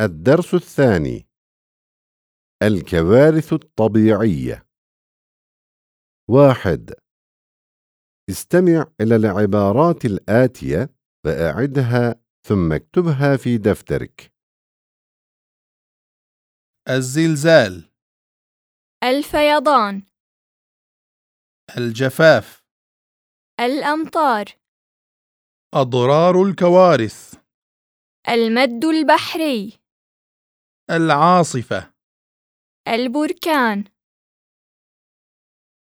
الدرس الثاني. الكوارث الطبيعية. واحد. استمع إلى العبارات الآتية وأعدها ثم اكتبها في دفترك. الزلزال. الفيضان. الجفاف. الأمطار. أضرار الكوارث. المد البحري. العاصفة. البركان.